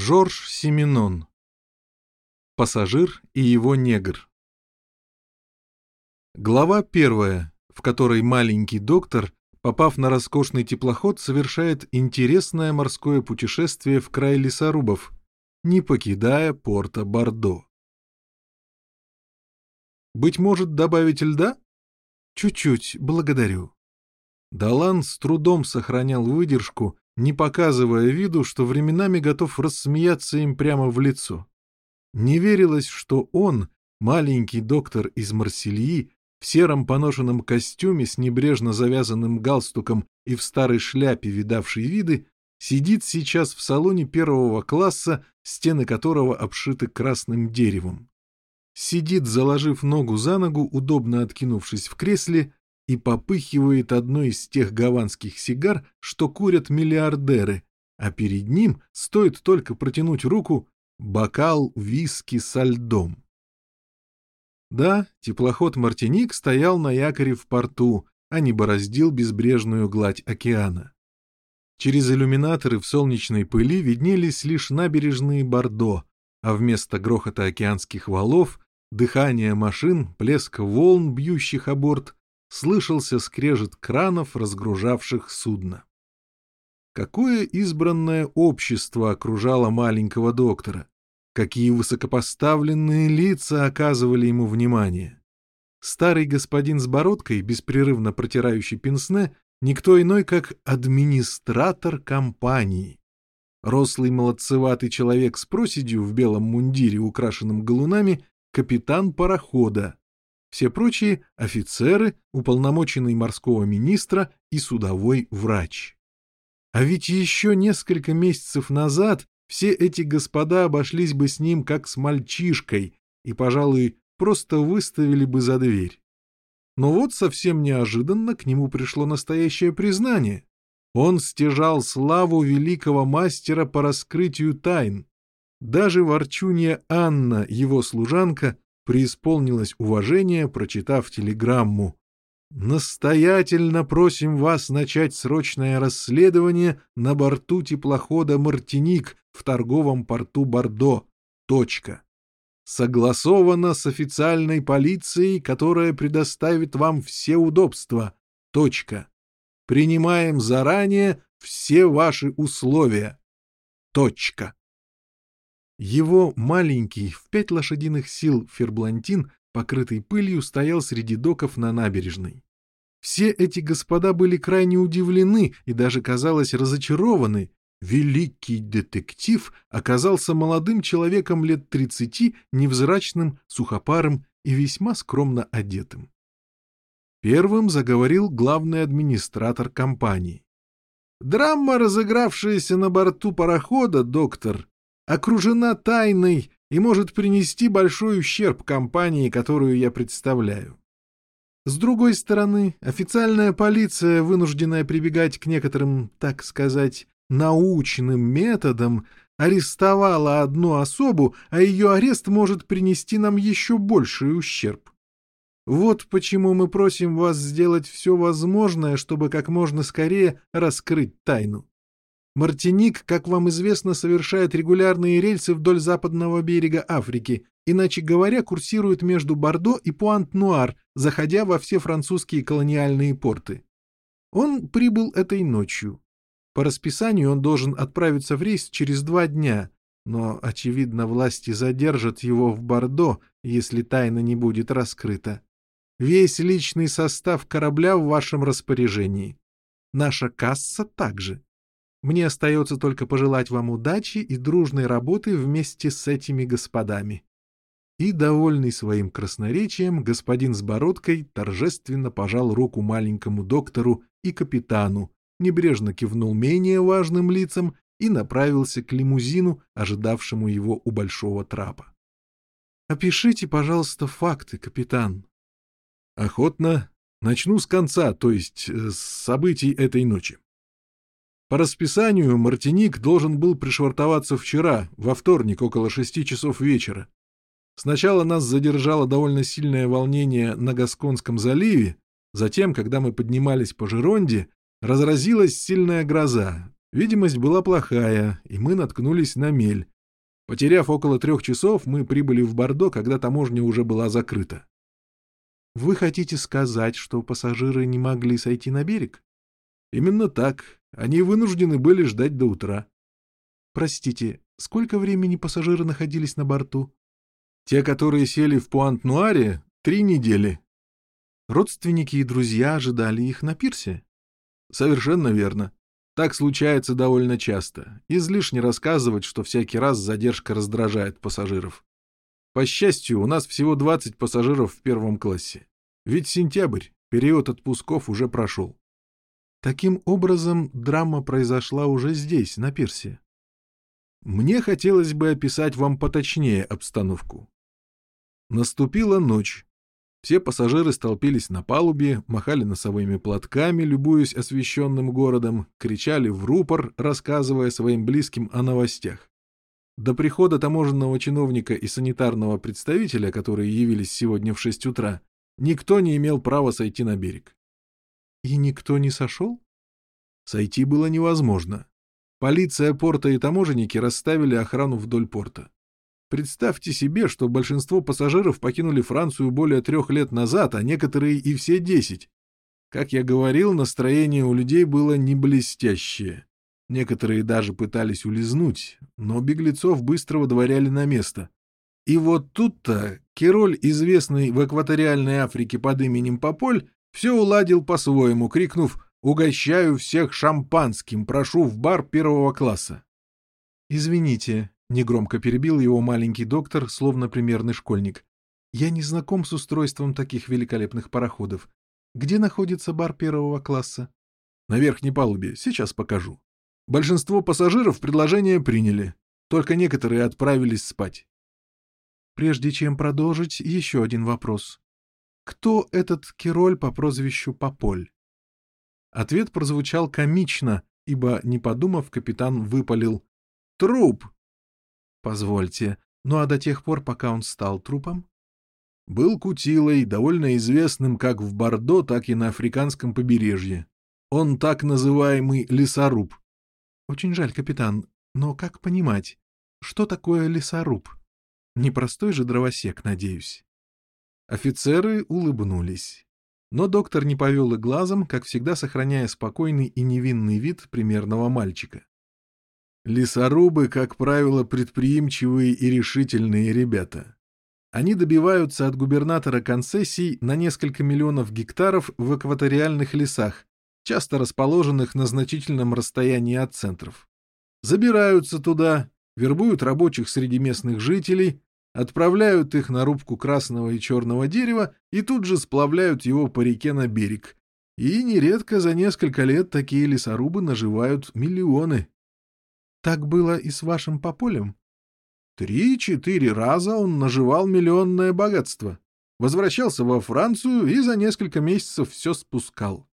Жорж Семенон. Пассажир и его негр. Глава первая, в которой маленький доктор, попав на роскошный теплоход, совершает интересное морское путешествие в край лесорубов, не покидая порта Бордо. «Быть может, добавить льда?» «Чуть-чуть, благодарю». Далан с трудом сохранял выдержку, не показывая виду, что временами готов рассмеяться им прямо в лицо. Не верилось, что он, маленький доктор из Марсельи, в сером поношенном костюме с небрежно завязанным галстуком и в старой шляпе, видавшей виды, сидит сейчас в салоне первого класса, стены которого обшиты красным деревом. Сидит, заложив ногу за ногу, удобно откинувшись в кресле, и попыхивает одной из тех гаванских сигар, что курят миллиардеры, а перед ним стоит только протянуть руку бокал виски со льдом. Да, теплоход «Мартиник» стоял на якоре в порту, а не бороздил безбрежную гладь океана. Через иллюминаторы в солнечной пыли виднелись лишь набережные Бордо, а вместо грохота океанских валов, дыхания машин, плеск волн, бьющих о борт, слышался скрежет кранов, разгружавших судно. Какое избранное общество окружало маленького доктора? Какие высокопоставленные лица оказывали ему внимание? Старый господин с бородкой, беспрерывно протирающий пенсне, никто иной, как администратор компании. Рослый молодцеватый человек с проседью в белом мундире, украшенном галунами, капитан парохода, все прочие — офицеры, уполномоченный морского министра и судовой врач. А ведь еще несколько месяцев назад все эти господа обошлись бы с ним как с мальчишкой и, пожалуй, просто выставили бы за дверь. Но вот совсем неожиданно к нему пришло настоящее признание. Он стяжал славу великого мастера по раскрытию тайн. Даже ворчунья Анна, его служанка, преисполнилось уважение, прочитав телеграмму. «Настоятельно просим вас начать срочное расследование на борту теплохода «Мартиник» в торговом порту Бордо. Точка. Согласовано с официальной полицией, которая предоставит вам все удобства. Точка. Принимаем заранее все ваши условия. Точка. Его маленький, в пять лошадиных сил ферблантин, покрытый пылью, стоял среди доков на набережной. Все эти господа были крайне удивлены и даже, казалось, разочарованы. Великий детектив оказался молодым человеком лет тридцати, невзрачным, сухопарым и весьма скромно одетым. Первым заговорил главный администратор компании. «Драма, разыгравшаяся на борту парохода, доктор, окружена тайной и может принести большой ущерб компании, которую я представляю. С другой стороны, официальная полиция, вынужденная прибегать к некоторым, так сказать, научным методам, арестовала одну особу, а ее арест может принести нам еще больший ущерб. Вот почему мы просим вас сделать все возможное, чтобы как можно скорее раскрыть тайну. Мартиник, как вам известно, совершает регулярные рейсы вдоль западного берега Африки, иначе говоря, курсирует между Бордо и Пуант-Нуар, заходя во все французские колониальные порты. Он прибыл этой ночью. По расписанию он должен отправиться в рейс через два дня, но, очевидно, власти задержат его в Бордо, если тайна не будет раскрыта. Весь личный состав корабля в вашем распоряжении. Наша касса также. Мне остается только пожелать вам удачи и дружной работы вместе с этими господами. И, довольный своим красноречием, господин с бородкой торжественно пожал руку маленькому доктору и капитану, небрежно кивнул менее важным лицам и направился к лимузину, ожидавшему его у большого трапа. «Опишите, пожалуйста, факты, капитан». «Охотно. Начну с конца, то есть э, с событий этой ночи. По расписанию Мартиник должен был пришвартоваться вчера, во вторник, около шести часов вечера. Сначала нас задержало довольно сильное волнение на Гасконском заливе, затем, когда мы поднимались по Жеронде, разразилась сильная гроза, Видимость была плохая, и мы наткнулись на мель. Потеряв около трех часов, мы прибыли в Бордо, когда таможня уже была закрыта. Вы хотите сказать, что пассажиры не могли сойти на берег? Именно так. Они вынуждены были ждать до утра. Простите, сколько времени пассажиры находились на борту? Те, которые сели в Пуант-Нуаре, три недели. Родственники и друзья ожидали их на пирсе? Совершенно верно. Так случается довольно часто. Излишне рассказывать, что всякий раз задержка раздражает пассажиров. По счастью, у нас всего 20 пассажиров в первом классе. Ведь сентябрь, период отпусков уже прошел. Таким образом, драма произошла уже здесь, на пирсе. Мне хотелось бы описать вам поточнее обстановку. Наступила ночь. Все пассажиры столпились на палубе, махали носовыми платками, любуясь освещенным городом, кричали в рупор, рассказывая своим близким о новостях. До прихода таможенного чиновника и санитарного представителя, которые явились сегодня в шесть утра, никто не имел права сойти на берег. И никто не сошел? Сойти было невозможно. Полиция порта и таможенники расставили охрану вдоль порта. Представьте себе, что большинство пассажиров покинули Францию более трех лет назад, а некоторые и все десять. Как я говорил, настроение у людей было не блестящее. Некоторые даже пытались улизнуть, но беглецов быстро выдворяли на место. И вот тут-то Кероль, известный в экваториальной Африке под именем Пополь, все уладил по-своему, крикнув «Угощаю всех шампанским, прошу в бар первого класса». «Извините», — негромко перебил его маленький доктор, словно примерный школьник. «Я не знаком с устройством таких великолепных пароходов. Где находится бар первого класса?» «На верхней палубе. Сейчас покажу». Большинство пассажиров предложение приняли, только некоторые отправились спать. Прежде чем продолжить, еще один вопрос. Кто этот Кироль по прозвищу Пополь? Ответ прозвучал комично, ибо, не подумав, капитан выпалил «Труп!» Позвольте, ну а до тех пор, пока он стал трупом? Был кутилой, довольно известным как в Бордо, так и на африканском побережье. Он так называемый лесоруб. Очень жаль, капитан, но как понимать, что такое лесоруб? Непростой же дровосек, надеюсь. Офицеры улыбнулись. Но доктор не повел и глазом, как всегда сохраняя спокойный и невинный вид примерного мальчика. Лесорубы, как правило, предприимчивые и решительные ребята. Они добиваются от губернатора концессий на несколько миллионов гектаров в экваториальных лесах, часто расположенных на значительном расстоянии от центров. Забираются туда, вербуют рабочих среди местных жителей, отправляют их на рубку красного и черного дерева и тут же сплавляют его по реке на берег. И нередко за несколько лет такие лесорубы наживают миллионы. Так было и с вашим пополем? Три-четыре раза он наживал миллионное богатство. Возвращался во Францию и за несколько месяцев все спускал.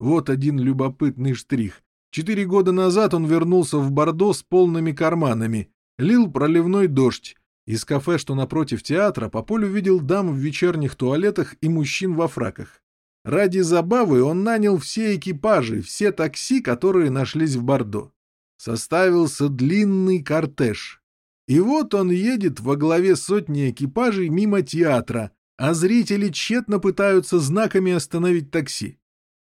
Вот один любопытный штрих. Четыре года назад он вернулся в Бордо с полными карманами. Лил проливной дождь. Из кафе, что напротив театра, по полю видел дам в вечерних туалетах и мужчин во фраках. Ради забавы он нанял все экипажи, все такси, которые нашлись в Бордо. Составился длинный кортеж. И вот он едет во главе сотни экипажей мимо театра, а зрители тщетно пытаются знаками остановить такси.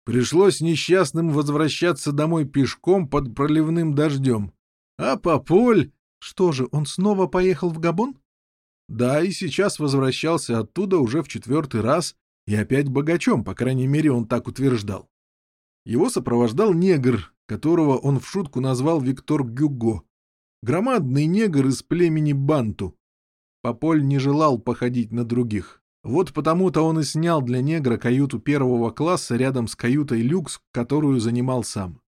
Пришлось несчастным возвращаться домой пешком под проливным дождем. А Пополь... Что же, он снова поехал в Габон? Да, и сейчас возвращался оттуда уже в четвертый раз, и опять богачом, по крайней мере, он так утверждал. Его сопровождал негр, которого он в шутку назвал Виктор Гюго. Громадный негр из племени Банту. Пополь не желал походить на других. Вот потому-то он и снял для негра каюту первого класса рядом с каютой люкс, которую занимал сам.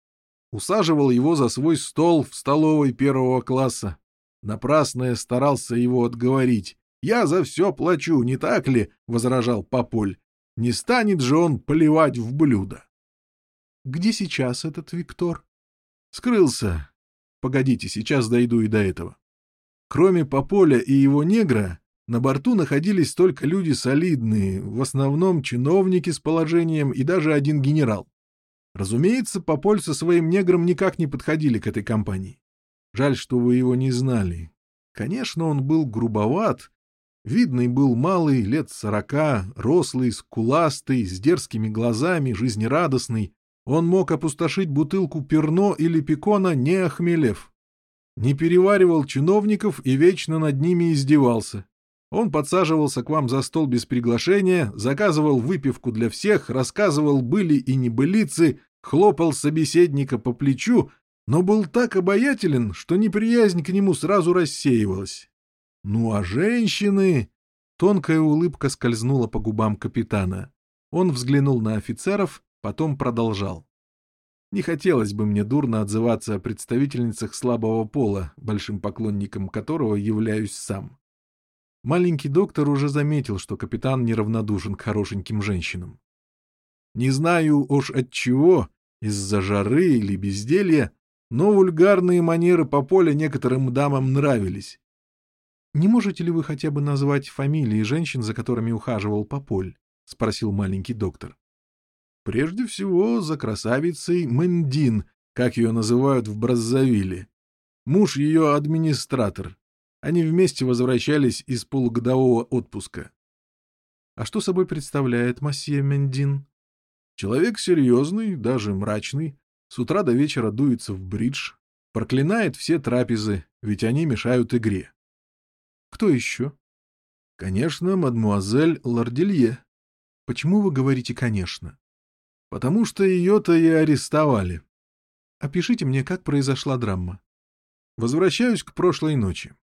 Усаживал его за свой стол в столовой первого класса. Напрасно я старался его отговорить. «Я за все плачу, не так ли?» — возражал Пополь. «Не станет же он поливать в блюдо». «Где сейчас этот Виктор?» «Скрылся. Погодите, сейчас дойду и до этого». Кроме Пополя и его негра, на борту находились только люди солидные, в основном чиновники с положением и даже один генерал. Разумеется, Пополь со своим негром никак не подходили к этой компании. Жаль, что вы его не знали. Конечно, он был грубоват. Видный был малый, лет сорока, рослый, скуластый, с дерзкими глазами, жизнерадостный. Он мог опустошить бутылку перно или пекона, не охмелев. Не переваривал чиновников и вечно над ними издевался. Он подсаживался к вам за стол без приглашения, заказывал выпивку для всех, рассказывал были и небылицы, хлопал собеседника по плечу, но был так обаятелен, что неприязнь к нему сразу рассеивалась. Ну а женщины... Тонкая улыбка скользнула по губам капитана. Он взглянул на офицеров, потом продолжал. Не хотелось бы мне дурно отзываться о представительницах слабого пола, большим поклонником которого являюсь сам. Маленький доктор уже заметил, что капитан неравнодушен к хорошеньким женщинам. Не знаю уж от чего, из-за жары или безделья, но вульгарные манеры по поле некоторым дамам нравились. «Не можете ли вы хотя бы назвать фамилии женщин, за которыми ухаживал Пополь?» — спросил маленький доктор. «Прежде всего за красавицей Мэндин, как ее называют в Браззавиле. Муж ее администратор, они вместе возвращались из полугодового отпуска. А что собой представляет масье Мендин? Человек серьезный, даже мрачный, с утра до вечера дуется в бридж, проклинает все трапезы, ведь они мешают игре. Кто еще? Конечно, мадмуазель Лорделье. Почему вы говорите «конечно»? Потому что ее-то и арестовали. Опишите мне, как произошла драма. Возвращаюсь к прошлой ночи.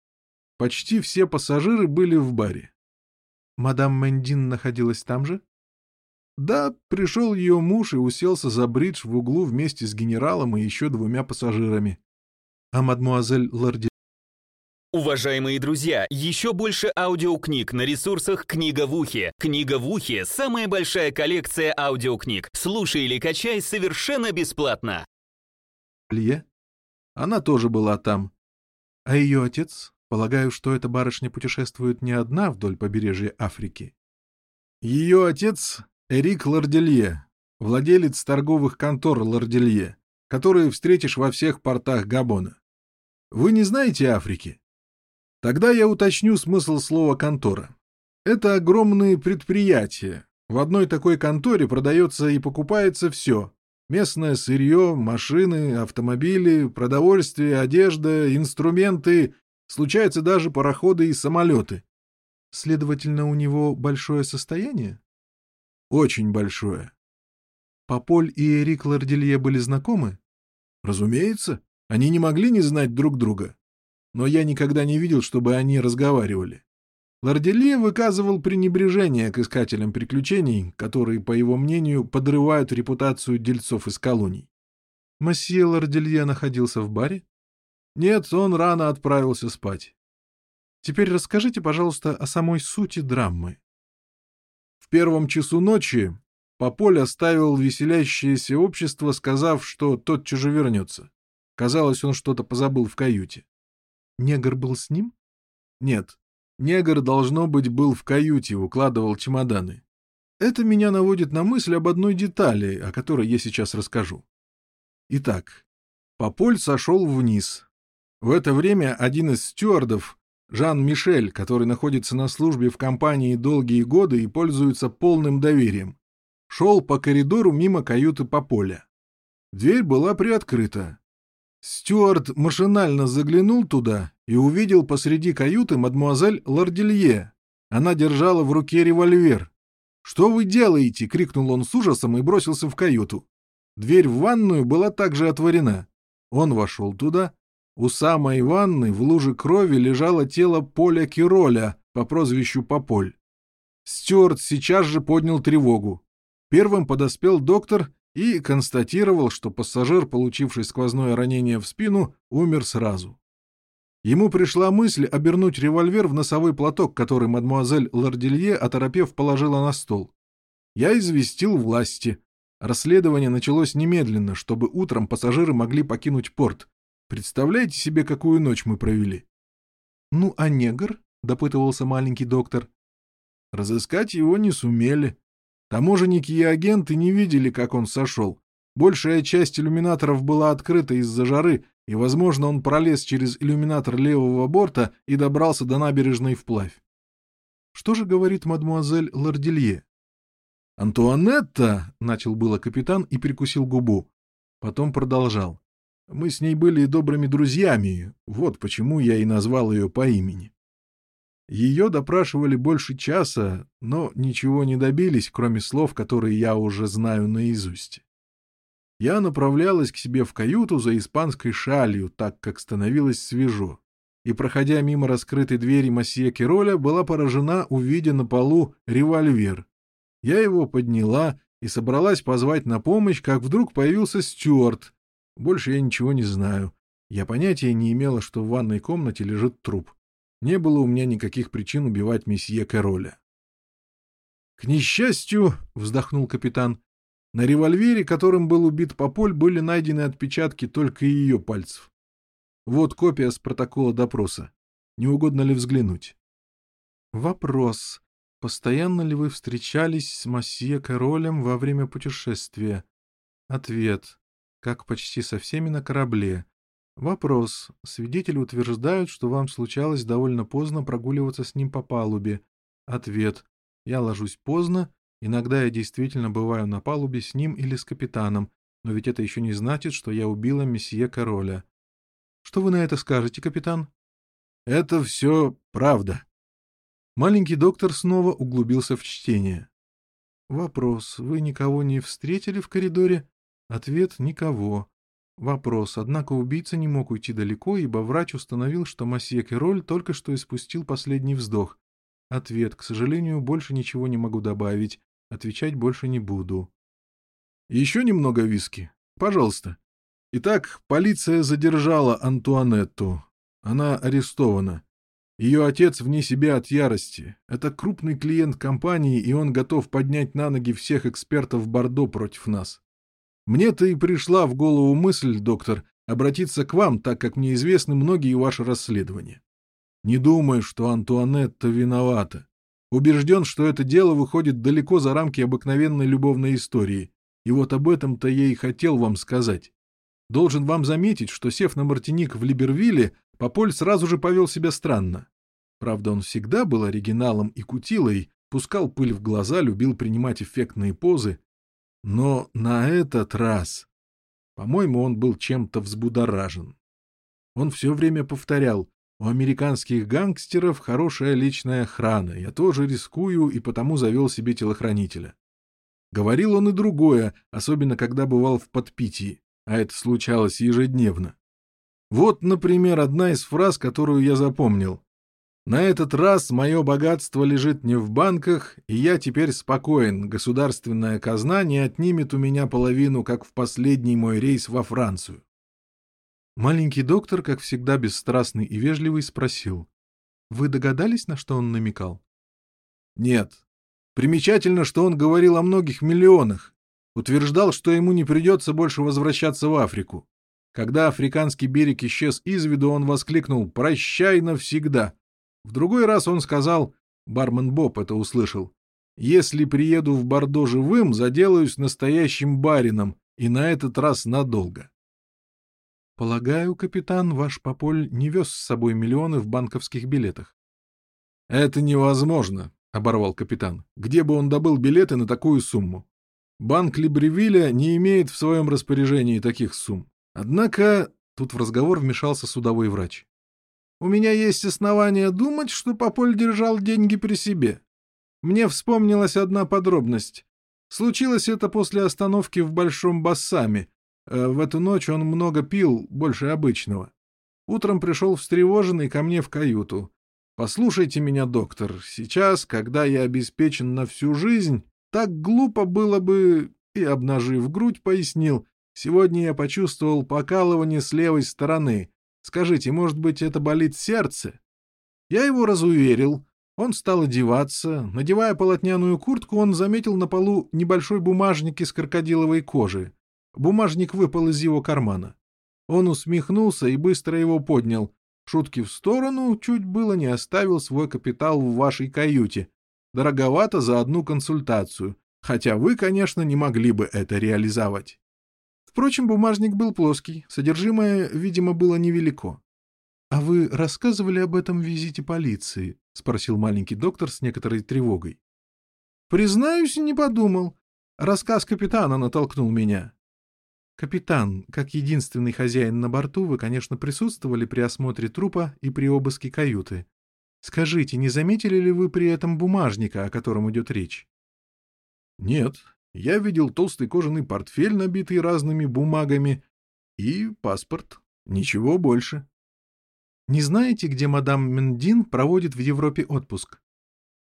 Почти все пассажиры были в баре. Мадам Мендин находилась там же? Да, пришел ее муж и уселся за бридж в углу вместе с генералом и еще двумя пассажирами. А мадмуазель Лорди... Уважаемые друзья, еще больше аудиокниг на ресурсах «Книга в ухе». «Книга в ухе» — самая большая коллекция аудиокниг. Слушай или качай совершенно бесплатно. Лье? Она тоже была там. А ее отец? Полагаю, что эта барышня путешествует не одна вдоль побережья Африки. Ее отец — Эрик Лорделье, владелец торговых контор Лорделье, которые встретишь во всех портах Габона. Вы не знаете Африки? Тогда я уточню смысл слова «контора». Это огромные предприятия. В одной такой конторе продается и покупается все. Местное сырье, машины, автомобили, продовольствие, одежда, инструменты Случаются даже пароходы и самолеты. Следовательно, у него большое состояние? Очень большое. Пополь и Эрик Лорделье были знакомы? Разумеется. Они не могли не знать друг друга. Но я никогда не видел, чтобы они разговаривали. Лорделье выказывал пренебрежение к искателям приключений, которые, по его мнению, подрывают репутацию дельцов из колоний. Масье Лорделье находился в баре? Нет, он рано отправился спать. Теперь расскажите, пожалуйста, о самой сути драмы. В первом часу ночи Пополь оставил веселящееся общество, сказав, что тотчас же вернется. Казалось, он что-то позабыл в каюте. Негр был с ним? Нет. Негр, должно быть, был в каюте, укладывал чемоданы. Это меня наводит на мысль об одной детали, о которой я сейчас расскажу. Итак, Пополь сошел вниз, в это время один из стюардов, Жан-Мишель, который находится на службе в компании долгие годы и пользуется полным доверием, шел по коридору мимо каюты Пополя. Дверь была приоткрыта. Стюарт машинально заглянул туда и увидел посреди каюты мадмуазель Лорделье. Она держала в руке револьвер. «Что вы делаете?» — крикнул он с ужасом и бросился в каюту. Дверь в ванную была также отворена. Он вошел туда, у самой ванны в луже крови лежало тело Поля Кироля по прозвищу Пополь. Стюарт сейчас же поднял тревогу. Первым подоспел доктор и констатировал, что пассажир, получивший сквозное ранение в спину, умер сразу. Ему пришла мысль обернуть револьвер в носовой платок, который мадмуазель Лорделье, оторопев, положила на стол. Я известил власти. Расследование началось немедленно, чтобы утром пассажиры могли покинуть порт, Представляете себе, какую ночь мы провели? — Ну, а негр? — допытывался маленький доктор. — Разыскать его не сумели. Таможенники и агенты не видели, как он сошел. Большая часть иллюминаторов была открыта из-за жары, и, возможно, он пролез через иллюминатор левого борта и добрался до набережной вплавь. Что же говорит мадмуазель Лорделье? «Антуанетта!» — начал было капитан и прикусил губу. Потом продолжал. «Мы с ней были добрыми друзьями, вот почему я и назвал ее по имени. Ее допрашивали больше часа, но ничего не добились, кроме слов, которые я уже знаю наизусть. Я направлялась к себе в каюту за испанской шалью, так как становилось свежо, и, проходя мимо раскрытой двери масье Кероля, была поражена, увидя на полу револьвер. Я его подняла и собралась позвать на помощь, как вдруг появился Стюарт. Больше я ничего не знаю. Я понятия не имела, что в ванной комнате лежит труп. Не было у меня никаких причин убивать месье Короля. — К несчастью, — вздохнул капитан, на револьвере, которым был убит Пополь, были найдены отпечатки только ее пальцев. Вот копия с протокола допроса. Не угодно ли взглянуть? Вопрос. Постоянно ли вы встречались с масье Королем во время путешествия? Ответ. Как почти со всеми на корабле. Вопрос. Свидетели утверждают, что вам случалось довольно поздно прогуливаться с ним по палубе. Ответ. Я ложусь поздно Иногда я действительно бываю на палубе с ним или с капитаном, но ведь это еще не значит, что я убила месье Короля. Что вы на это скажете, капитан? Это все правда. Маленький доктор снова углубился в чтение. Вопрос. Вы никого не встретили в коридоре? Ответ. Никого. Вопрос. Однако убийца не мог уйти далеко, ибо врач установил, что масье Кероль только что испустил последний вздох. Ответ. К сожалению, больше ничего не могу добавить. Отвечать больше не буду. Еще немного виски? Пожалуйста. Итак, полиция задержала Антуанетту. Она арестована. Ее отец вне себя от ярости. Это крупный клиент компании, и он готов поднять на ноги всех экспертов Бордо против нас. Мне-то и пришла в голову мысль, доктор, обратиться к вам, так как мне известны многие ваши расследования. Не думаю, что Антуанетта виновата. Убежден, что это дело выходит далеко за рамки обыкновенной любовной истории. И вот об этом-то я и хотел вам сказать. Должен вам заметить, что, сев на Мартиник в Либервилле, Пополь сразу же повел себя странно. Правда, он всегда был оригиналом и кутилой, пускал пыль в глаза, любил принимать эффектные позы. Но на этот раз, по-моему, он был чем-то взбудоражен. Он все время повторял у американских гангстеров хорошая личная охрана. Я тоже рискую и потому завел себе телохранителя. Говорил он и другое, особенно когда бывал в подпитии, а это случалось ежедневно. Вот, например, одна из фраз, которую я запомнил. «На этот раз мое богатство лежит не в банках, и я теперь спокоен. Государственная казна не отнимет у меня половину, как в последний мой рейс во Францию. Маленький доктор, как всегда бесстрастный и вежливый, спросил. «Вы догадались, на что он намекал?» «Нет. Примечательно, что он говорил о многих миллионах. Утверждал, что ему не придется больше возвращаться в Африку. Когда африканский берег исчез из виду, он воскликнул «Прощай навсегда!». В другой раз он сказал, бармен Боб это услышал, «Если приеду в Бордо живым, заделаюсь настоящим барином, и на этот раз надолго». Полагаю, капитан, ваш Пополь не вез с собой миллионы в банковских билетах. Это невозможно, оборвал капитан. Где бы он добыл билеты на такую сумму? Банк Либревиля не имеет в своем распоряжении таких сумм. Однако тут в разговор вмешался судовой врач. У меня есть основания думать, что Пополь держал деньги при себе. Мне вспомнилась одна подробность. Случилось это после остановки в Большом Бассаме, Э, в эту ночь он много пил, больше обычного. Утром пришел встревоженный ко мне в каюту. «Послушайте меня, доктор, сейчас, когда я обеспечен на всю жизнь, так глупо было бы...» И, обнажив грудь, пояснил. «Сегодня я почувствовал покалывание с левой стороны. Скажите, может быть, это болит сердце?» Я его разуверил. Он стал одеваться. Надевая полотняную куртку, он заметил на полу небольшой бумажник из крокодиловой кожи. Бумажник выпал из его кармана. Он усмехнулся и быстро его поднял. Шутки в сторону, чуть было не оставил свой капитал в вашей каюте. Дороговато за одну консультацию, хотя вы, конечно, не могли бы это реализовать. Впрочем, бумажник был плоский, содержимое, видимо, было невелико. — А вы рассказывали об этом визите полиции? — спросил маленький доктор с некоторой тревогой. — Признаюсь, не подумал. Рассказ капитана натолкнул меня. Капитан, как единственный хозяин на борту, вы, конечно, присутствовали при осмотре трупа и при обыске каюты. Скажите, не заметили ли вы при этом бумажника, о котором идет речь? Нет, я видел толстый кожаный портфель, набитый разными бумагами, и паспорт. Ничего больше. Не знаете, где мадам Мендин проводит в Европе отпуск?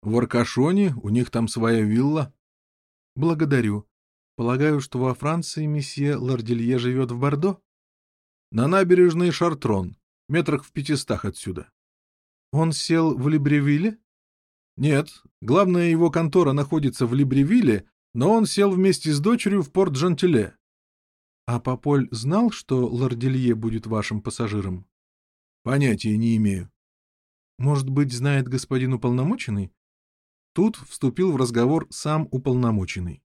В Аркашоне, у них там своя вилла. Благодарю. Полагаю, что во Франции месье Лорделье живет в Бордо? На набережной Шартрон, метрах в пятистах отсюда. Он сел в Либревилле? Нет, главная его контора находится в Либревилле, но он сел вместе с дочерью в порт Жантиле. А Пополь знал, что Лорделье будет вашим пассажиром? Понятия не имею. Может быть, знает господин уполномоченный? Тут вступил в разговор сам уполномоченный.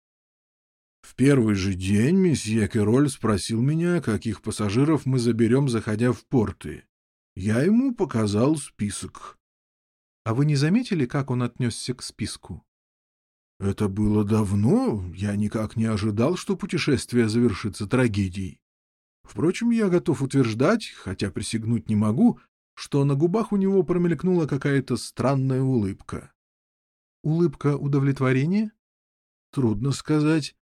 В первый же день месье Кероль спросил меня, каких пассажиров мы заберем, заходя в порты. Я ему показал список. А вы не заметили, как он отнесся к списку? Это было давно, я никак не ожидал, что путешествие завершится трагедией. Впрочем, я готов утверждать, хотя присягнуть не могу, что на губах у него промелькнула какая-то странная улыбка. Улыбка удовлетворения? Трудно сказать.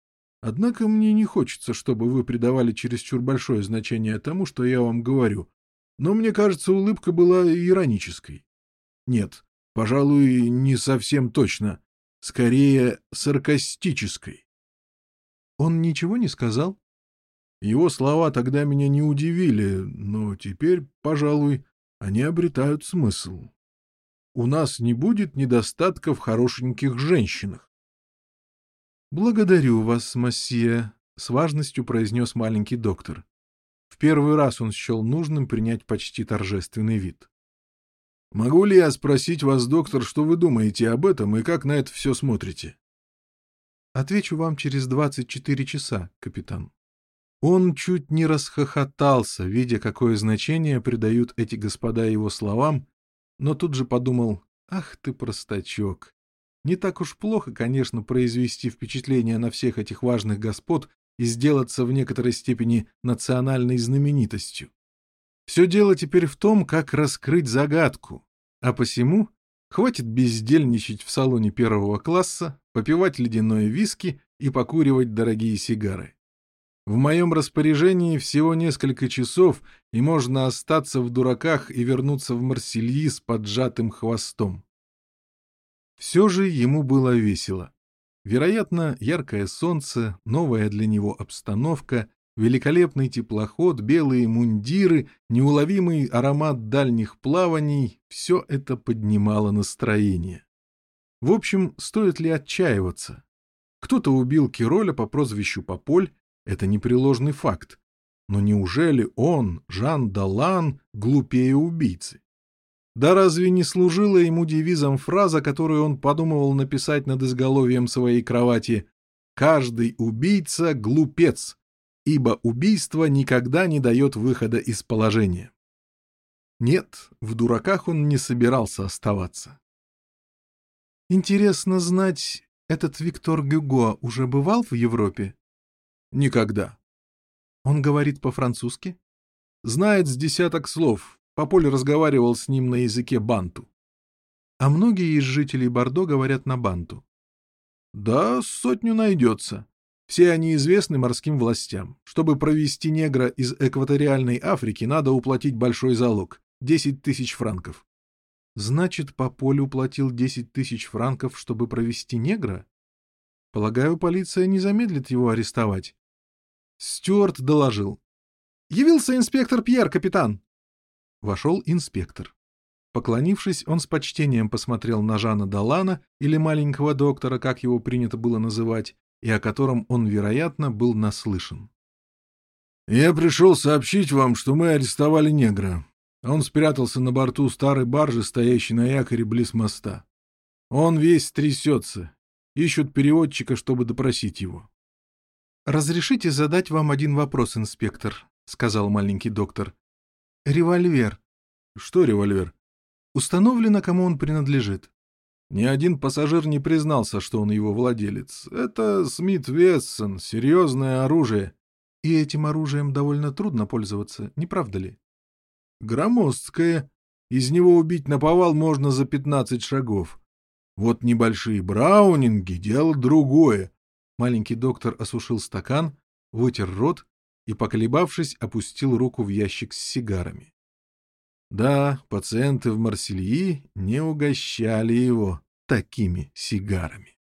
Однако мне не хочется, чтобы вы придавали чересчур большое значение тому, что я вам говорю. Но мне кажется, улыбка была иронической. Нет, пожалуй, не совсем точно. Скорее, саркастической. Он ничего не сказал? Его слова тогда меня не удивили, но теперь, пожалуй, они обретают смысл. У нас не будет недостатка в хорошеньких женщинах. «Благодарю вас, массия», — с важностью произнес маленький доктор. В первый раз он счел нужным принять почти торжественный вид. «Могу ли я спросить вас, доктор, что вы думаете об этом и как на это все смотрите?» «Отвечу вам через двадцать четыре часа, капитан». Он чуть не расхохотался, видя, какое значение придают эти господа его словам, но тут же подумал, «Ах ты простачок! Не так уж плохо, конечно, произвести впечатление на всех этих важных господ и сделаться в некоторой степени национальной знаменитостью. Все дело теперь в том, как раскрыть загадку, а посему хватит бездельничать в салоне первого класса, попивать ледяное виски и покуривать дорогие сигары. В моем распоряжении всего несколько часов, и можно остаться в дураках и вернуться в Марсельи с поджатым хвостом. Все же ему было весело. Вероятно, яркое солнце, новая для него обстановка, великолепный теплоход, белые мундиры, неуловимый аромат дальних плаваний — все это поднимало настроение. В общем, стоит ли отчаиваться? Кто-то убил Кироля по прозвищу Пополь, это непреложный факт. Но неужели он, Жан Далан, глупее убийцы? Да разве не служила ему девизом фраза, которую он подумывал написать над изголовьем своей кровати «Каждый убийца — глупец, ибо убийство никогда не дает выхода из положения». Нет, в дураках он не собирался оставаться. Интересно знать, этот Виктор Гюго уже бывал в Европе? Никогда. Он говорит по-французски? Знает с десяток слов, Пополь разговаривал с ним на языке банту. А многие из жителей Бордо говорят на банту. Да, сотню найдется. Все они известны морским властям. Чтобы провести негра из экваториальной Африки, надо уплатить большой залог — 10 тысяч франков. Значит, Пополь уплатил 10 тысяч франков, чтобы провести негра? Полагаю, полиция не замедлит его арестовать. Стюарт доложил. «Явился инспектор Пьер, капитан!» Вошел инспектор. Поклонившись, он с почтением посмотрел на Жана Далана, или маленького доктора, как его принято было называть, и о котором он, вероятно, был наслышан. «Я пришел сообщить вам, что мы арестовали негра. Он спрятался на борту старой баржи, стоящей на якоре близ моста. Он весь трясется. Ищут переводчика, чтобы допросить его». «Разрешите задать вам один вопрос, инспектор», — сказал маленький доктор. «Револьвер». «Что револьвер?» «Установлено, кому он принадлежит». Ни один пассажир не признался, что он его владелец. Это Смит Вессон, серьезное оружие. И этим оружием довольно трудно пользоваться, не правда ли? Громоздкое. Из него убить наповал можно за 15 шагов. Вот небольшие браунинги — дело другое. Маленький доктор осушил стакан, вытер рот и, поколебавшись, опустил руку в ящик с сигарами. Да, пациенты в Марсельи не угощали его такими сигарами.